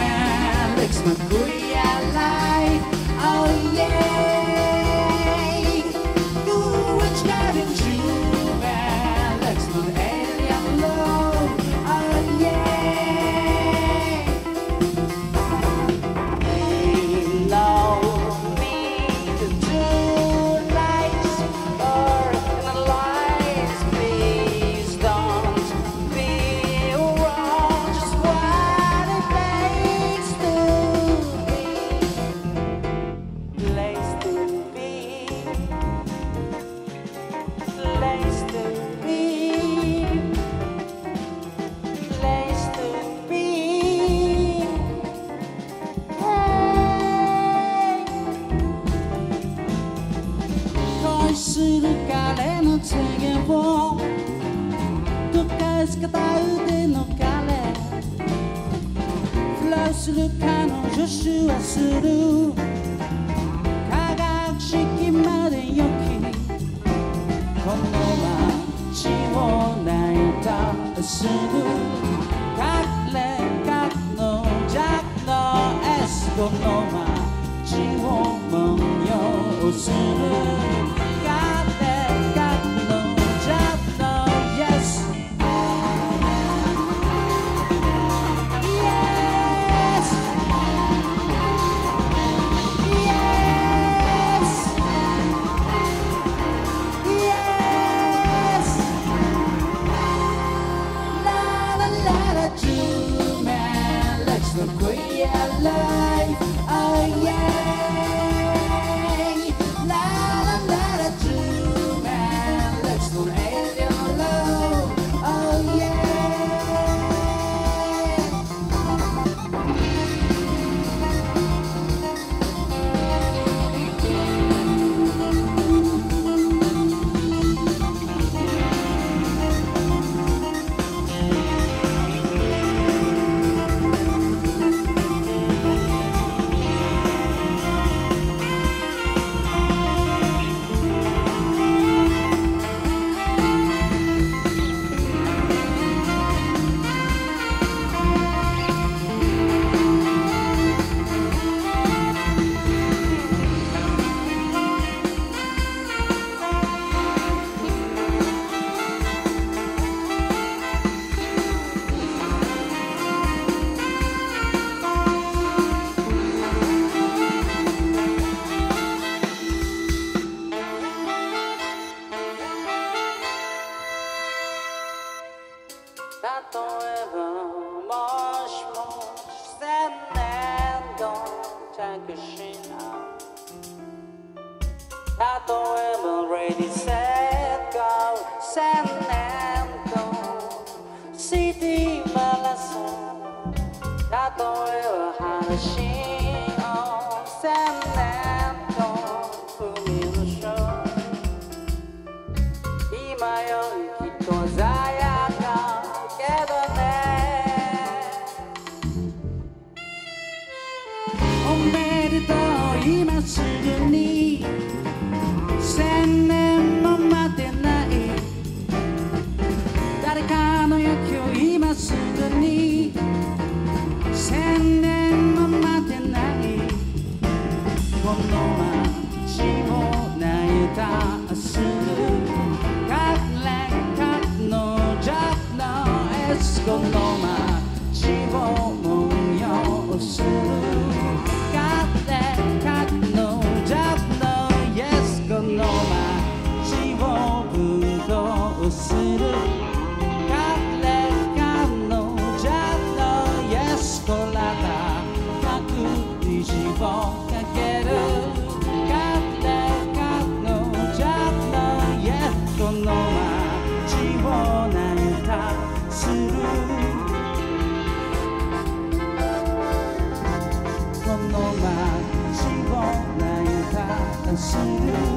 Alex, makes me alive. Oh yeah. 助手はする科学式まで良きこの街を泣いたすぐ彼がのジャックのエスこの街を文様するおめでとう今すぐ千年も待てない。誰かの野球今すぐに。千年も待てない。この街を泣いたすぐ彼彼のジャブのエスコの街を see you.